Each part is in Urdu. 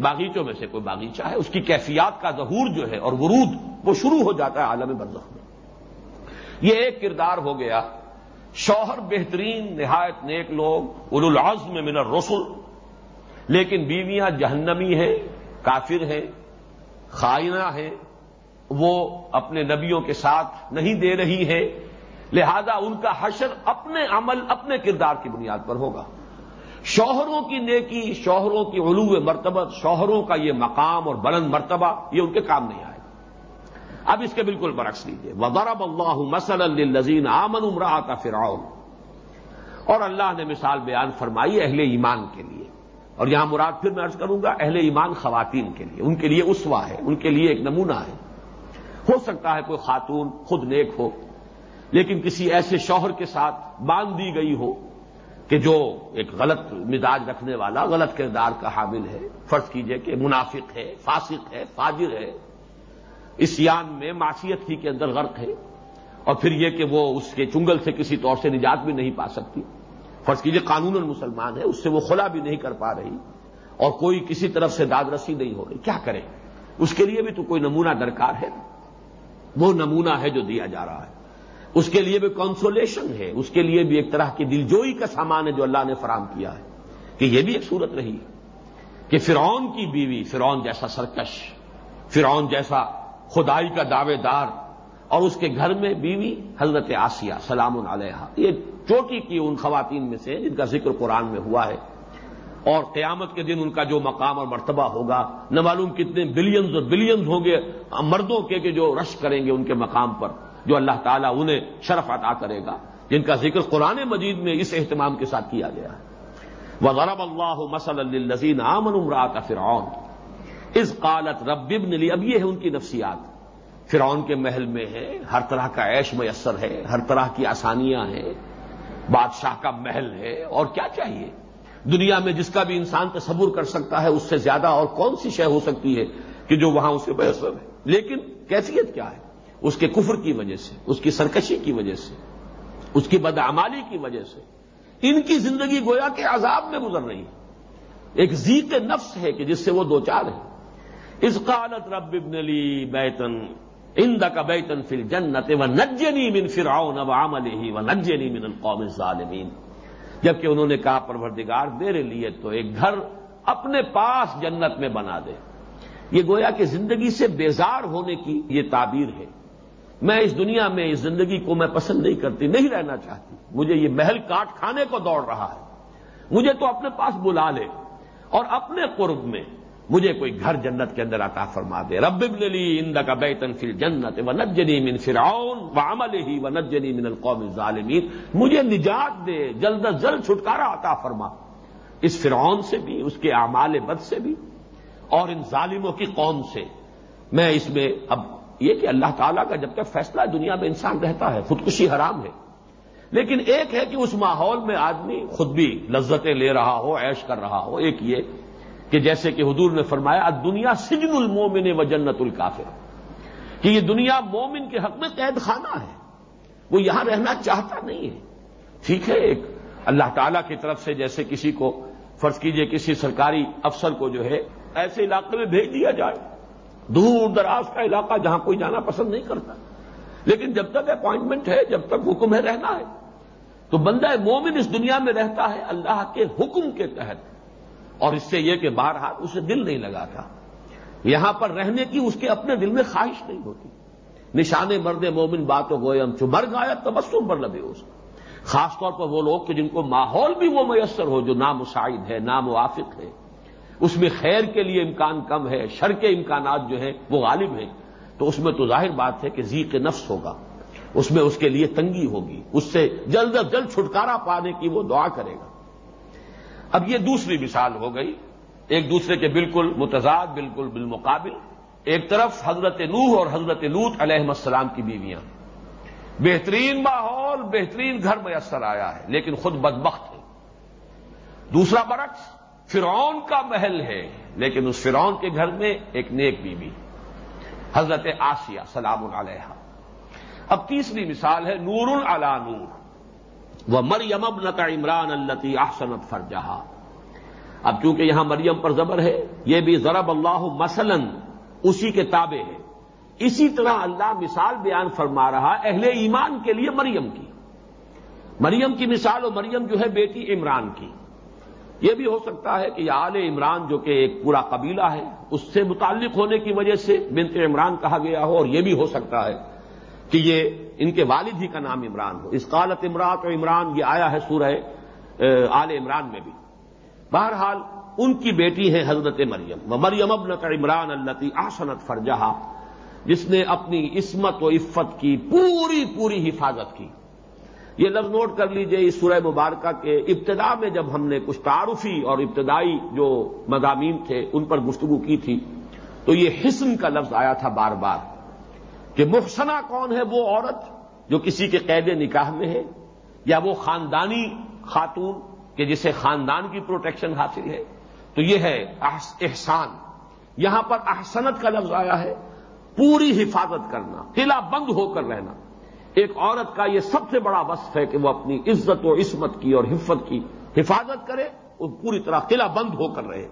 باغیچوں میں سے کوئی باغیچہ ہے، اس کی کیفیات کا ظہور جو ہے اور ورود، وہ شروع ہو جاتا ہے عالم برزخ میں۔ یہ ایک کردار ہو گیا۔ شوہر بہترین، نہایت نیک لوگ ار العزم من الرسل۔ لیکن بیویاں جہنمی ہیں، کافر ہیں، خائنہ ہیں، وہ اپنے نبیوں کے ساتھ نہیں دے رہی ہے لہذا ان کا حشر اپنے عمل، اپنے کردار کی بنیاد پر ہوگا۔ شوہروں کی نیکی، شوہروں کی علو مرتبت شوہروں کا یہ مقام اور بلند مرتبہ، یہ ان کے کام نہیں آئے۔ اب اس کے بالکل برعکس لیجیے وضرب اللہ مسل الزین آمن عمرہ کا فرعون۔ اور اللہ نے مثال بیان فرمائی اہل ایمان کے لیے۔ اور یہاں مراد پھر میں ارض کروں گا اہل ایمان خواتین کے لیے۔ ان کے لیے اسوا ہے، ان کے لیے ایک نمونہ ہے۔ ہو سکتا ہے کوئی خاتون خود نیک ہو، لیکن کسی ایسے شوہر کے ساتھ باندھ دی گئی ہو کہ جو ایک غلط مزاج رکھنے والا غلط کردار کا حامل ہے، فرض کیجیے کہ منافق ہے، فاسق ہے، فاجر ہے، اسیان میں معاشیت ہی کے اندر غرق ہے، اور پھر یہ کہ وہ اس کے چنگل سے کسی طور سے نجات بھی نہیں پا سکتی۔ فرض کیجیے قانون مسلمان ہے، اس سے وہ خلا بھی نہیں کر پا رہی، اور کوئی کسی طرف سے داد رسی نہیں ہو رہی۔ کیا کرے؟ اس کے لیے بھی تو کوئی نمونہ درکار ہے، وہ نمونہ ہے جو دیا جا رہا ہے۔ اس کے لیے بھی کنسولیشن ہے۔ اس کے لیے بھی ایک طرح کی دلجوئی کا سامان ہے جو اللہ نے فراہم کیا ہے۔ کہ یہ بھی ایک صورت رہی۔ کہ فرعون کی بیوی، فرعون جیسا سرکش، فرعون جیسا خدائی کا دعوے دار اور اس کے گھر میں بیوی حضرت آسیہ، سلام علیہ یہ چوٹی کی ان خواتین میں سے جن کا ذکر قرآن میں ہوا ہے۔ اور قیامت کے دن ان کا جو مقام اور مرتبہ ہوگا، نہ معلوم کتنے بلینز اور بلینز ہوں گے، مردوں کے کہ جو رش کریں گے ان کے مقام پر۔ جو اللہ تعالیٰ انہیں شرف عطا کرے گا۔ جن کا ذکر قرآن مجید میں اس اہتمام کے ساتھ کیا گیا۔ وہ غرب اللہ مسل الزین عامن عمرات فرعون۔ اس قالت رب لی اب یہ ہے ان کی نفسیات۔ فرعون کے محل میں ہے، ہر طرح کا عیش میسر ہے، ہر طرح کی آسانیاں ہیں، بادشاہ کا محل ہے، اور کیا چاہیے؟ دنیا میں جس کا بھی انسان تصور کر سکتا ہے، اس سے زیادہ اور کون سی شے ہو سکتی ہے کہ جو وہاں اسے میسر ہے؟ لیکن کیفیت کیا ہے؟ اس کے کفر کی وجہ سے، اس کی سرکشی کی وجہ سے، اس کی بدعمالی کی وجہ سے۔ ان کی زندگی گویا کے عذاب میں گزر رہی ہے۔ ایک زیق نفس ہے کہ جس سے وہ دو چار ہے اس قالت رب ابن علی بیتن اند کا بیتن فل جنت و نجنی من فرعون اب عمل و نجنی من القوم الظالمین۔ جبکہ انہوں نے کہا، پروردگار میرے لیے تو ایک گھر اپنے پاس جنت میں بنا دے۔ یہ گویا کہ زندگی سے بیزار ہونے کی یہ تعبیر ہے۔ میں اس دنیا میں، اس زندگی کو میں پسند نہیں کرتی، نہیں رہنا چاہتی۔ مجھے یہ محل کاٹ کھانے کو دوڑ رہا ہے۔ مجھے تو اپنے پاس بلا لے۔ اور اپنے قرب میں مجھے کوئی گھر جنت کے اندر عطا فرما دے۔ رب لی اند کا بیتن فل جنت و نجنی من فرعون و عمل ہی و نجنی من القوم ظالمین مجھے نجات دے، جلد از جلد چھٹکارا عطا فرما۔ اس فرعون سے بھی، اس کے اعمال بد سے بھی۔ اور ان ظالموں کی قوم سے۔ میں اس میں اب یہ کہ اللہ تعالیٰ کا جب تک فیصلہ دنیا میں انسان رہتا ہے، خودکشی حرام ہے۔ لیکن ایک ہے کہ اس ماحول میں آدمی خود بھی لذتیں لے رہا ہو، عیش کر رہا ہو۔ ایک یہ کہ جیسے کہ حضور نے فرمایا دنیا سجن المومن و جنت الکافر۔ کہ یہ دنیا مومن کے حق میں قید خانہ ہے۔ وہ یہاں رہنا چاہتا نہیں ہے۔ ٹھیک ہے، ایک اللہ تعالیٰ کی طرف سے جیسے کسی کو فرض کیجیے کسی سرکاری افسر کو جو ہے، ایسے علاقے میں بھیج دیا جائے۔ دور دراز کا علاقہ جہاں کوئی جانا پسند نہیں کرتا۔ لیکن جب تک اپوائنٹمنٹ ہے، جب تک حکم ہے رہنا ہے۔ تو بندہ مومن اس دنیا میں رہتا ہے اللہ کے حکم کے تحت۔ اور اس سے یہ کہ بارہ اسے دل نہیں لگاتا۔ یہاں پر رہنے کی اس کے اپنے دل میں خواہش نہیں ہوتی۔ نشانے مرد مومن باتوں گوئے ہم مر گایا تبسم پر لگے اس۔ خاص طور پر وہ لوگ کہ جن کو ماحول بھی وہ میسر ہو، جو نامشاہد ہے، ناموافق ہے۔ اس میں خیر کے لیے امکان کم ہے، شر کے امکانات جو ہیں وہ غالب ہیں۔ تو اس میں تو ظاہر بات ہے کہ ذیق نفس ہوگا۔ اس میں اس کے لیے تنگی ہوگی۔ اس سے جلد از جلد چھٹکارا پانے کی وہ دعا کرے گا۔ اب یہ دوسری مثال ہو گئی۔ ایک دوسرے کے بالکل متضاد، بالکل بالمقابل۔ ایک طرف حضرت نوح اور حضرت لوت علیہ السلام کی بیویاں۔ بہترین ماحول، بہترین گھر میسر آیا ہے، لیکن خود بدبخت ہے دوسرا برعکس فرعون کا محل ہے، لیکن اس فرعون کے گھر میں ایک نیک بیوی، حضرت آسیہ سلام علیہ اب تیسری مثال ہے نور العلا نور، وہ مریم ابن عمران التی آسنت فرجہا۔ اب چونکہ یہاں مریم پر زبر ہے، یہ بھی ضرب اللہ مثلاً اسی کے تابع ہے۔ اسی طرح اللہ مثال بیان فرما رہا اہل ایمان کے لیے مریم کی۔ مریم کی مثال و مریم جو ہے بیٹی عمران کی۔ یہ بھی ہو سکتا ہے کہ یہ آل عمران جو کہ ایک پورا قبیلہ ہے، اس سے متعلق ہونے کی وجہ سے بنت عمران کہا گیا ہو اور یہ بھی ہو سکتا ہے کہ یہ ان کے والد ہی کا نام عمران ہو۔ اس قالت عمرات و عمران یہ آیا ہے سورہ آل عمران میں بھی۔ بہرحال ان کی بیٹی ہے حضرت مریم۔ و مریم ابنت عمران التی آسنت فرجہا، جس نے اپنی عصمت و عفت کی پوری پوری حفاظت کی۔ یہ لفظ نوٹ کر لیجیے اس سورہ مبارکہ کے ابتدا میں جب ہم نے کچھ تعارفی اور ابتدائی جو مضامین تھے ان پر گفتگو کی تھی، تو یہ حسن کا لفظ آیا تھا بار بار کہ محسنہ کون ہے وہ عورت جو کسی کے قید نکاح میں ہے، یا وہ خاندانی خاتون کہ جسے خاندان کی پروٹیکشن حاصل ہے؟ تو یہ ہے احسان۔ یہاں پر احسنت کا لفظ آیا ہے، پوری حفاظت کرنا، قلعہ بند ہو کر رہنا۔ ایک عورت کا یہ سب سے بڑا وصف ہے کہ وہ اپنی عزت و عصمت کی اور حفت کی حفاظت کرے وہ پوری طرح قلعہ بند ہو کر رہے۔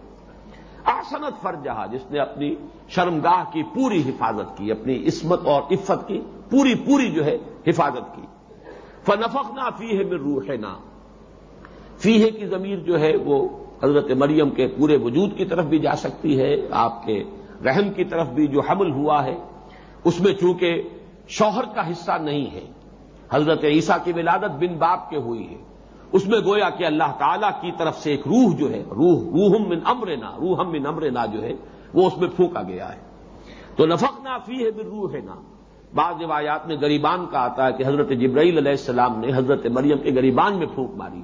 آسنت فرجہا، جس نے اپنی شرمگاہ کی پوری حفاظت کی، اپنی عصمت اور عفت کی پوری پوری جو ہے حفاظت کی۔ فنفق نہ فی ہے مر روح نہ فی ہے کی ضمیر جو ہے وہ حضرت مریم کے پورے وجود کی طرف بھی جا سکتی ہے، آپ کے رحم کی طرف بھی جو حمل ہوا ہے۔ اس میں چونکہ شوہر کا حصہ نہیں ہے۔ حضرت عیسیٰ کی ولادت بن باپ کے ہوئی ہے۔ اس میں گویا کہ اللہ تعالی کی طرف سے ایک روح جو ہے، روح، روحم من امرنا، روحم من امرنا جو ہے، وہ اس میں پھونکا گیا ہے۔ تو نفق نافی ہے بن روح ہے نا بعض روایات میں گریبان کا آتا ہے کہ حضرت جبرائیل علیہ السلام نے حضرت مریم کے گریبان میں پھونک ماری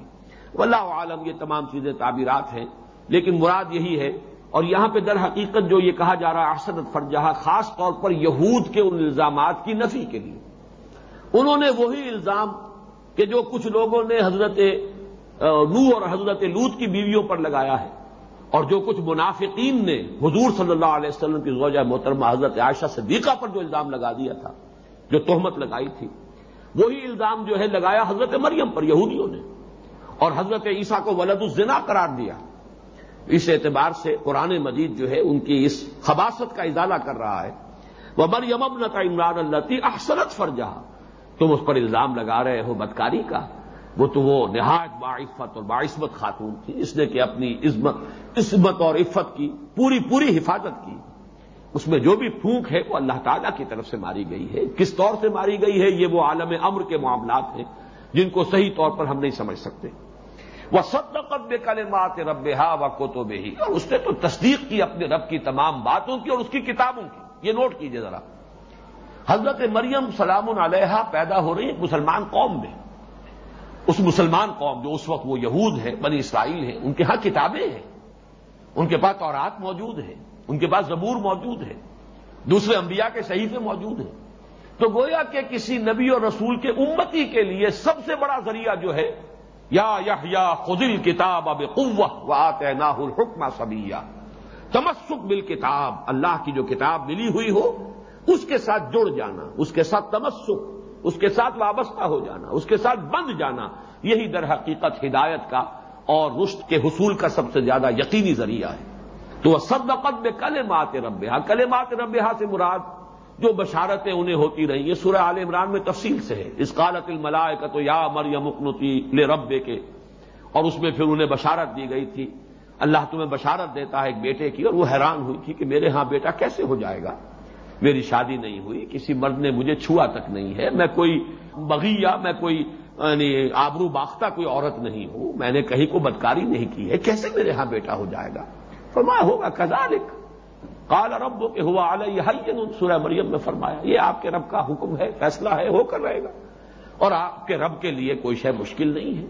واللہ عالم، یہ تمام چیزیں تعبیرات ہیں، لیکن مراد یہی ہے اور یہاں پہ در حقیقت جو یہ کہا جا رہا ہے احسنت فرجہ خاص طور پر یہود کے ان الزامات کی نفی کے لیے۔ انہوں نے وہی الزام کہ جو کچھ لوگوں نے حضرت نو اور حضرت لوت کی بیویوں پر لگایا ہے، اور جو کچھ منافقین نے حضور صلی اللہ علیہ وسلم کی زوجہ محترمہ حضرت عائشہ صدیقہ پر جو الزام لگا دیا تھا، جو تہمت لگائی تھی، وہی الزام جو ہے لگایا حضرت مریم پر، یہودیوں نے۔ اور حضرت عیسیٰ کو ولد الزنا قرار دیا۔ اس اعتبار سے قرآن مجید جو ہے ان کی اس خباست کا ازالہ کر رہا ہے۔ وہ مر یمم کا عمران اللہ تی احسرت فرجہ تم اس پر الزام لگا رہے ہو بدکاری کا۔ وہ تو وہ نہایت باعفت اور باعثمت خاتون تھی۔ اس نے کہ اپنی عزمت عصمت اور عفت کی، پوری پوری حفاظت کی۔ اس میں جو بھی پھونک ہے وہ اللہ تعالیٰ کی طرف سے ماری گئی ہے۔ کس طور سے ماری گئی ہے؟ یہ وہ عالم امر کے معاملات ہیں جن کو صحیح طور پر ہم نہیں سمجھ سکتے۔ وہ سب بے کل مات رب ہا و ہی اور اس نے تو تصدیق کی اپنے رب کی تمام باتوں کی اور اس کی کتابوں کی۔ یہ نوٹ کیجیے ذرا۔ حضرت مریم سلام علیہ پیدا ہو رہی ہے مسلمان قوم میں۔ اس مسلمان قوم جو اس وقت وہ یہود ہے بنی اسرائیل ہے ان کے ہاں کتابیں ہیں۔ ان کے پاس تورات موجود ہے ان کے پاس زبور موجود ہے دوسرے انبیاء کے صحیفے موجود ہیں۔ تو گویا کہ کسی نبی اور رسول کے امتی کے لیے سب سے بڑا ذریعہ جو ہے یا یا خدل کتاب اب قوہ آتے الحکم سبیا تمسک بل کتاب اللہ کی جو کتاب ملی ہوئی ہو، اس کے ساتھ جڑ جانا، اس کے ساتھ تمسک، اس کے ساتھ وابستہ ہو جانا، اس کے ساتھ بند جانا، یہی در حقیقت ہدایت کا اور رشت کے حصول کا سب سے زیادہ یقینی ذریعہ ہے۔ تو وہ سب وقت میں کل مات ربا کل مات ربا سے مراد جو بشارتیں انہیں ہوتی رہی یہ سورہ عال عمران میں تفصیل سے ہے۔ اس قالت الملائے کا تو یا مریم مکنتی لے ربے کے اور اس میں پھر انہیں بشارت دی گئی تھی۔ اللہ تمہیں بشارت دیتا ہے ایک بیٹے کی، اور وہ حیران ہوئی تھی کہ میرے ہاں بیٹا کیسے ہو جائے گا؟ میری شادی نہیں ہوئی، کسی مرد نے مجھے چھوا تک نہیں ہے۔ میں کوئی بغیا میں کوئی یعنی آبرو باختہ کوئی عورت نہیں ہوں۔ میں نے کہیں کو بدکاری نہیں کی ہے۔ کیسے میرے ہاں بیٹا ہو جائے گا؟ فرمایا ہوگا کزالک کال رب کے ہوا علیہ سورہ مریم میں فرمایا، یہ آپ کے رب کا حکم ہے، فیصلہ ہے، ہو کر رہے گا۔ اور آپ کے رب کے لیے کوئی شے مشکل نہیں ہے۔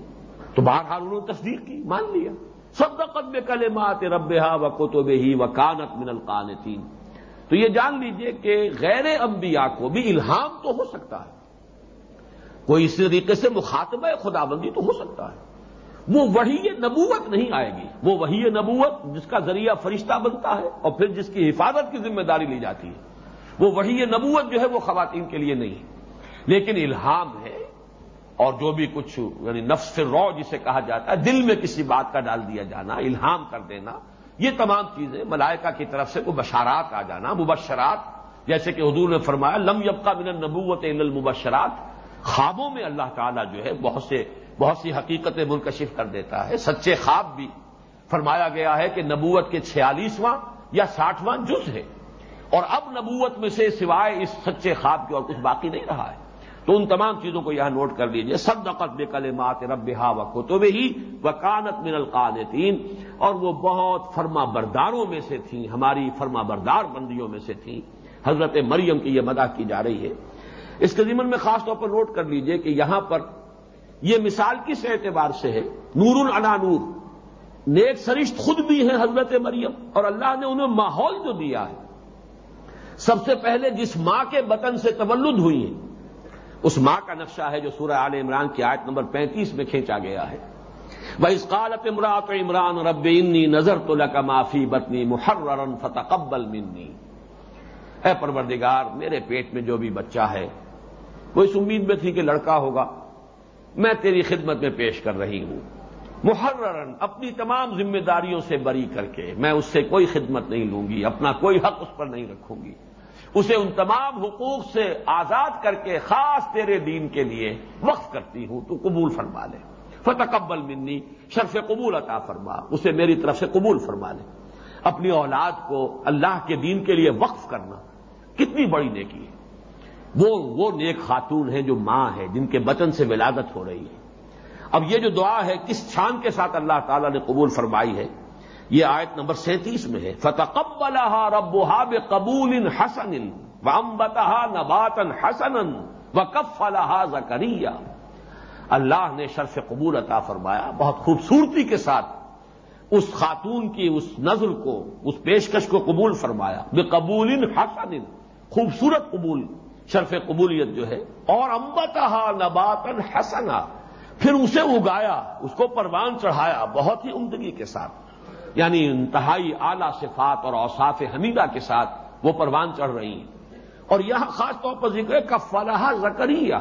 تو بہرحال انہوں نے تصدیق کی، مان لیا۔ سب قدم کل مات رب ہا و کوتب ہی و کانت من القانتین۔ تو یہ جان لیجیے کہ غیر انبیاء کو بھی الہام تو ہو سکتا ہے۔ کوئی اس طریقے سے مخاطبہ خدا بندی تو ہو سکتا ہے۔ وہ وہی نبوت نہیں آئے گی۔ وہ وہی نبوت جس کا ذریعہ فرشتہ بنتا ہے اور پھر جس کی حفاظت کی ذمہ داری لی جاتی ہے۔ وہ وہی نبوت جو ہے وہ خواتین کے لیے نہیں۔ ہے لیکن الہام ہے اور جو بھی کچھ یعنی نفس رو جسے کہا جاتا ہے، دل میں کسی بات کا ڈال دیا جانا، الہام کر دینا، یہ تمام چیزیں ملائکہ کی طرف سے وہ بشارات آ جانا، مبشرات، جیسے کہ حضور نے فرمایا، لم یبقا من النبوت المبشرات۔ خوابوں میں اللہ تعالیٰ جو ہے بہت سے بہت سی حقیقتیں منکشف کر دیتا ہے۔ سچے خواب بھی فرمایا گیا ہے کہ نبوت کے چھیالیسواں یا ساٹھواں جز ہے۔ اور اب نبوت میں سے سوائے اس سچے خواب کے اور کچھ باقی نہیں رہا ہے۔ تو ان تمام چیزوں کو یہاں نوٹ کر لیجیے سب نقط بے کل مات رب ہا و کتب ہی و کانت من القانتین۔ اور وہ بہت فرما برداروں میں سے تھیں، ہماری فرما بردار بندیوں میں سے تھیں۔ حضرت مریم کی یہ مداح کی جا رہی ہے۔ اس کے ضمن میں خاص طور پر نوٹ کر لیجیے کہ یہاں پر یہ مثال کس اعتبار سے ہے؟ نور النا نور۔ نیک سرشت خود بھی ہیں حضرت مریم اور اللہ نے انہیں ماحول جو دیا ہے۔ سب سے پہلے جس ماں کے بطن سے تولد ہوئی ہیں۔ اس ماں کا نقشہ ہے جو سورہ عال عمران کی آیت نمبر پینتیس میں کھینچا گیا ہے۔ وہ اس قالت امراط عمران رب انی نظر تو لکا معافی بتنی محرن فتقبل منی اے پروردگار، میرے پیٹ میں جو بھی بچہ ہے، وہ اس امید میں تھی کہ لڑکا ہوگا۔ میں تیری خدمت میں پیش کر رہی ہوں۔ محررن اپنی تمام ذمہ داریوں سے بری کر کے میں اس سے کوئی خدمت نہیں لوں گی، اپنا کوئی حق اس پر نہیں رکھوں گی۔ اسے ان تمام حقوق سے آزاد کر کے خاص تیرے دین کے لیے وقف کرتی ہوں، تو قبول فرما لے۔ فتح قبل منی، شرف قبول عطا فرما۔ اسے میری طرف سے قبول فرما لے۔ اپنی اولاد کو اللہ کے دین کے لیے وقف کرنا کتنی بڑی نیکی ہے۔ وہ وہ نیک خاتون ہیں جو ماں ہے جن کے بچن سے ولادت ہو رہی ہے۔ اب یہ جو دعا ہے، کس چھان کے ساتھ اللہ تعالیٰ نے قبول فرمائی ہے؟ یہ آیت نمبر سینتیس میں ہے۔ فتح قبل رب بے قبول حسن وم بتہا نباتن حسن و اللہ نے شرف قبول عطا فرمایا۔ بہت خوبصورتی کے ساتھ اس خاتون کی، اس نظر کو، اس پیشکش کو قبول فرمایا۔ بے قبول حسن۔ خوبصورت قبول۔ شرف قبولیت جو ہے، اور امبتہ نباتن حسنا، پھر اسے اگایا، اس کو پروان چڑھایا بہت ہی عمدگی کے ساتھ یعنی انتہائی اعلی صفات اور اوساف حمیدہ کے ساتھ وہ پروان چڑھ رہی ہیں۔ اور یہاں خاص طور پر ذکر کفالہ زکریہ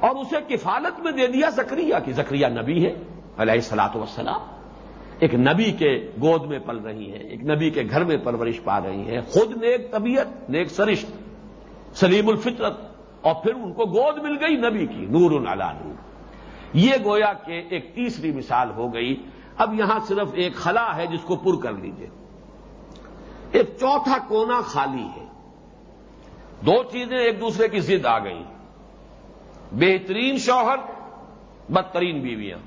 اور اسے کفالت میں دے دیا زکریہ کی زکریہ نبی ہے، علیہ السلاط وسلام ایک نبی کے گود میں پل رہی ہیں، ایک نبی کے گھر میں پرورش پا رہی ہیں۔ خود نیک طبیعت، نیک سرشت سلیم الفطرت۔ اور پھر ان کو گود مل گئی نبی کی، نور العلا نور۔ یہ گویا کہ ایک تیسری مثال ہو گئی۔ اب یہاں صرف ایک خلا ہے جس کو پر کر لیجیے۔ ایک چوتھا کونا خالی ہے۔ دو چیزیں ایک دوسرے کی ضد آ گئی بہترین شوہر، بدترین بیویاں۔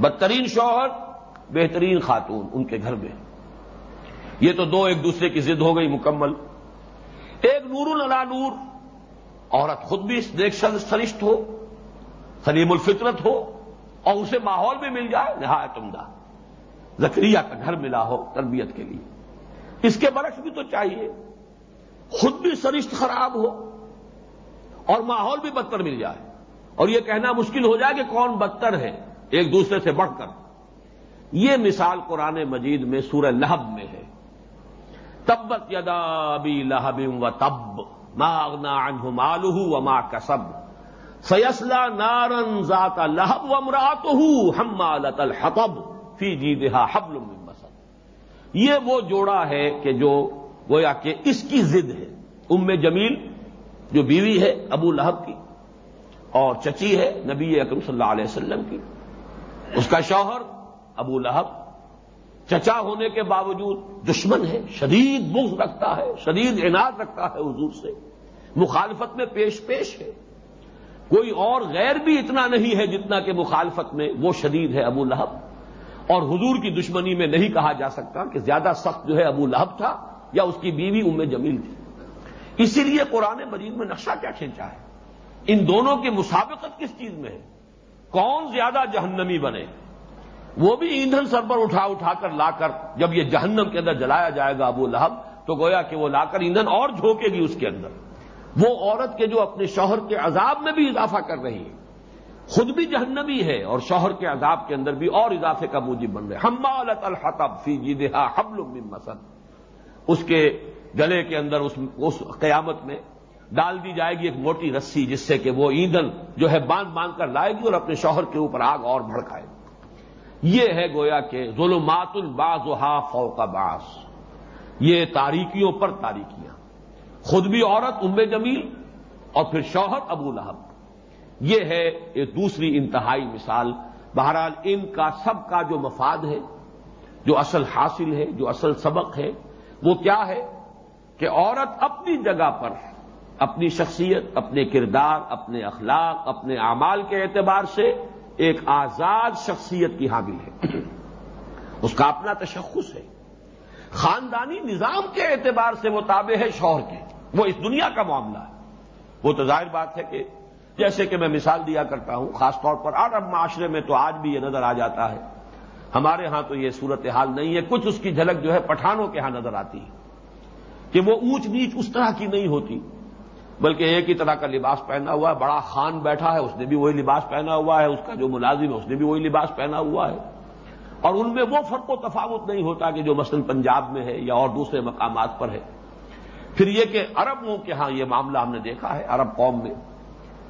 بدترین شوہر، بہترین خاتون ان کے گھر میں۔ یہ تو دو ایک دوسرے کی ضد ہو گئی، مکمل۔ ایک نور اللا نور۔ عورت خود بھی دیکھ سرشت ہو، سلیم الفطرت ہو، اور اسے ماحول بھی مل جائے، نہایت عمدہ۔ زکریہ کا گھر ملا ہو تربیت کے لیے۔ اس کے برعکس بھی تو چاہیے۔ خود بھی سرشت خراب ہو، اور ماحول بھی بدتر مل جائے۔ اور یہ کہنا مشکل ہو جائے کہ کون بدتر ہے، ایک دوسرے سے بڑھ کر۔ یہ مثال قرآن مجید میں سورہ لہب میں ہے۔ تبت یدا ابی لہب و تب ماغنا عنہ مالہ و ما کسب. سیسلا نارن ذات لہب و امرات حمالت الحطب فی جیدہا حبل من مسد یہ وہ جوڑا ہے کہ جو گویا کہ اس کی ضد ہے. ام جمیل جو بیوی ہے، ابو لہب کی، اور چچی ہے، نبی اکرم صلی اللہ علیہ وسلم کی. اس کا شوہر، ابو لہب چچا ہونے کے باوجود دشمن ہے، شدید بغض رکھتا ہے، شدید عناد رکھتا ہے حضور سے۔ مخالفت میں پیش پیش ہے۔ کوئی اور غیر بھی اتنا نہیں ہے جتنا کہ مخالفت میں وہ شدید ہے ابو لہب۔ اور حضور کی دشمنی میں نہیں کہا جا سکتا کہ زیادہ سخت جو ہے ابو لہب تھا یا اس کی بیوی ام جمیل تھی۔ اسی لیے قرآن مجید میں نقشہ کیا کھینچا ہے؟ ان دونوں کی مسابقت کس چیز میں ہے؟ کون زیادہ جہنمی بنے؟ وہ بھی ایندھن سر پر اٹھا اٹھا کر لا کر جب یہ جہنم کے اندر جلایا جائے گا ابو لہب، تو گویا کہ وہ لا کر ایندھن اور جھونکے گی اس کے اندر۔ وہ عورت کے جو اپنے شوہر کے عذاب میں بھی اضافہ کر رہی ہے، خود بھی جہنمی ہے اور شوہر کے عذاب کے اندر بھی اور اضافے کا موجب بن رہے۔ ہمالت الحطب فی جیدہا حبل من مسد۔ اس کے گلے کے اندر اس قیامت میں ڈال دی جائے گی ایک موٹی رسی، جس سے کہ وہ ایندھن جو ہے باندھ باندھ کر لائے گی اور اپنے شوہر کے اوپر آگ اور بھڑکائے گی۔ یہ ہے گویا کہ ظلمات الباز و فوق باس یہ تاریکیوں پر تاریکیاں۔ خود بھی عورت ام جمیل، اور پھر شوہر ابو لہب۔ یہ ہے ایک دوسری انتہائی مثال۔ بہرحال ان کا سب کا جو مفاد ہے، جو اصل حاصل ہے، جو اصل سبق ہے، وہ کیا ہے؟ کہ عورت اپنی جگہ پر اپنی شخصیت، اپنے کردار، اپنے اخلاق، اپنے اعمال کے اعتبار سے ایک آزاد شخصیت کی حامل ہے۔ اس کا اپنا تشخص ہے۔ خاندانی نظام کے اعتبار سے وہ تابع ہے شوہر کے۔ وہ اس دنیا کا معاملہ ہے۔ وہ تو ظاہر بات ہے کہ جیسے کہ میں مثال دیا کرتا ہوں، خاص طور پر عرب معاشرے میں تو آج بھی یہ نظر آ جاتا ہے۔ ہمارے ہاں تو یہ صورت حال نہیں ہے۔ کچھ اس کی جھلک جو ہے پٹھانوں کے ہاں نظر آتی ہے۔ کہ وہ اونچ نیچ اس طرح کی نہیں ہوتی۔ بلکہ ایک ہی طرح کا لباس پہنا ہوا ہے، بڑا خان بیٹھا ہے، اس نے بھی وہی لباس پہنا ہوا ہے، اس کا جو ملازم ہے، اس نے بھی وہی لباس پہنا ہوا ہے۔ اور ان میں وہ فرق و تفاوت نہیں ہوتا کہ جو مثلاً پنجاب میں ہے یا اور دوسرے مقامات پر ہے۔ پھر یہ کہ عربوں کے ہاں یہ معاملہ ہم نے دیکھا ہے، عرب قوم میں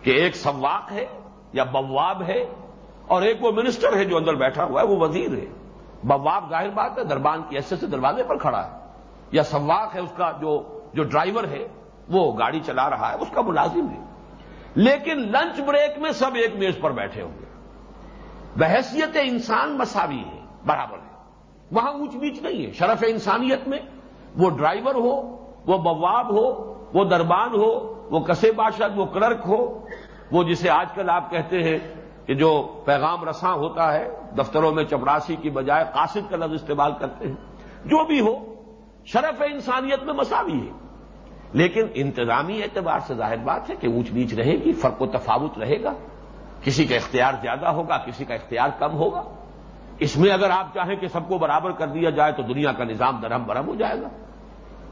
کہ ایک سواق ہے یا بواب ہے اور ایک وہ منسٹر ہے جو اندر بیٹھا ہوا ہے، وہ وزیر ہے۔ بواب ظاہر بات ہے، دربان کی ایسے سے دروازے پر کھڑا ہے۔ یا سواق ہے، اس کا جو جو ڈرائیور ہے وہ گاڑی چلا رہا ہے، اس کا ملازم ہے لیکن لنچ بریک میں سب ایک میز پر بیٹھے ہوں گے۔ بحثیت انسان مساوی ہے، برابر ہے۔ وہاں اونچ نیچ نہیں ہے۔ شرف انسانیت میں وہ ڈرائیور ہو، وہ بواب ہو، وہ دربان ہو، وہ کسے باشد، وہ کلرک ہو، وہ جسے آج کل آپ کہتے ہیں کہ جو پیغام رساں ہوتا ہے، دفتروں میں چپراسی کی بجائے قاصد کا لفظ استعمال کرتے ہیں۔ جو بھی ہو، شرف انسانیت میں مساوی ہے۔ لیکن انتظامی اعتبار سے ظاہر بات ہے کہ اونچ نیچ رہے گی، فرق و تفاوت رہے گا۔ کسی کا اختیار زیادہ ہوگا، کسی کا اختیار کم ہوگا۔ اس میں اگر آپ چاہیں کہ سب کو برابر کر دیا جائے تو دنیا کا نظام درہم برہم ہو جائے گا۔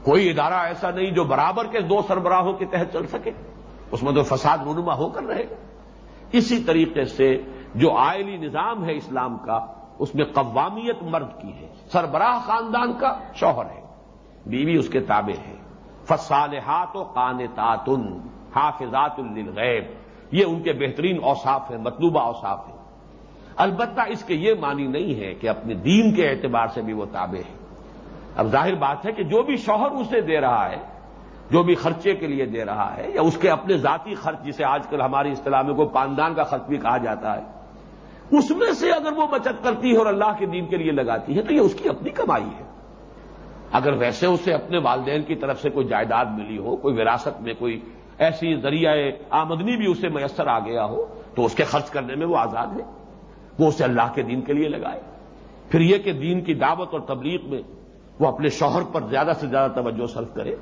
کوئی ادارہ ایسا نہیں جو برابر کے دو سربراہوں کے تحت چل سکے۔ اس میں تو فساد رونما ہو کر رہے گا۔ اسی طریقے سے جو آئلی نظام ہے اسلام کا، اس میں قوامیت مرد کی ہے۔ سربراہ خاندان کا شوہر ہے، بیوی اس کے تابع ہے۔ فصالحات و قانتاتن حافظات للغیب یہ ان کے بہترین اوصاف ہیں، مطلوبہ اوصاف ہیں۔ البتہ اس کے یہ معنی نہیں ہے کہ اپنے دین کے اعتبار سے بھی وہ تابع ہے اب ظاہر بات ہے کہ جو بھی شوہر اسے دے رہا ہے، جو بھی خرچے کے لیے دے رہا ہے، یا اس کے اپنے ذاتی خرچ، جسے آج کل ہماری اصطلاح میں کو پاندان کا خرچ بھی کہا جاتا ہے، اس میں سے اگر وہ بچت کرتی ہے اور اللہ کے دین کے لیے لگاتی ہے، تو یہ اس کی اپنی کمائی ہے۔ اگر ویسے اسے اپنے والدین کی طرف سے کوئی جائیداد ملی ہو، کوئی وراثت میں کوئی ایسی ذریعہ آمدنی بھی اسے میسر آ گیا ہو، تو اس کے خرچ کرنے میں وہ آزاد ہے۔ وہ اسے اللہ کے دین کے لیے لگائے۔ پھر یہ کہ دین کی دعوت اور تبلیغ میں وہ اپنے شوہر پر زیادہ سے زیادہ توجہ صرف کرے،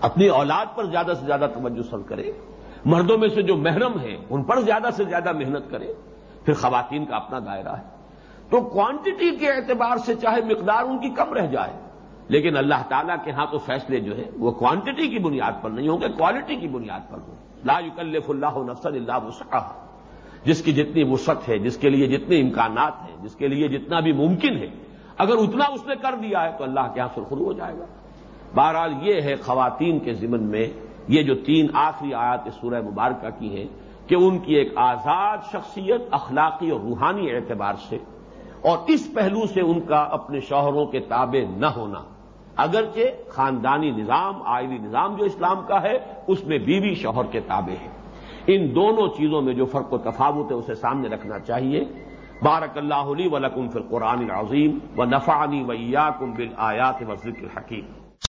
اپنی اولاد پر زیادہ سے زیادہ توجہ صرف کرے، مردوں میں سے جو محرم ہیں، ان پر زیادہ سے زیادہ محنت کرے، پھر خواتین کا اپنا دائرہ ہے۔ تو کوانٹٹی کے اعتبار سے چاہے مقدار ان کی کم رہ جائے لیکن اللہ تعالیٰ کے ہاں تو فیصلے جو ہیں وہ کوانٹٹی کی بنیاد پر نہیں ہوں گے کوالٹی کی بنیاد پر ہوں لا یکلف اللہ نفسر اللہ وسعہ جس کی جتنی وسعت ہے، جس کے لیے جتنے امکانات ہیں، جس کے لیے جتنا بھی ممکن ہے، اگر اتنا اس نے کر دیا ہے تو اللہ کے یہاں سرخرو ہو جائے گا۔ بہرحال یہ ہے خواتین کے ضمن میں یہ جو تین آخری آیات سورہ مبارکہ کی ہیں کہ ان کی ایک آزاد شخصیت، اخلاقی اور روحانی اعتبار سے اور اس پہلو سے ان کا اپنے شوہروں کے تابع نہ ہونا۔ اگرچہ خاندانی نظام، آئلی نظام جو اسلام کا ہے، اس میں بیوی شوہر کے تابع ہے ان دونوں چیزوں میں جو فرق و تفاوت ہے، اسے سامنے رکھنا چاہیے۔ بارک اللہ علی ولکم فی القرآن العظیم و نفعنی ویاکم بالآیات و آیات حکیم الحکیم۔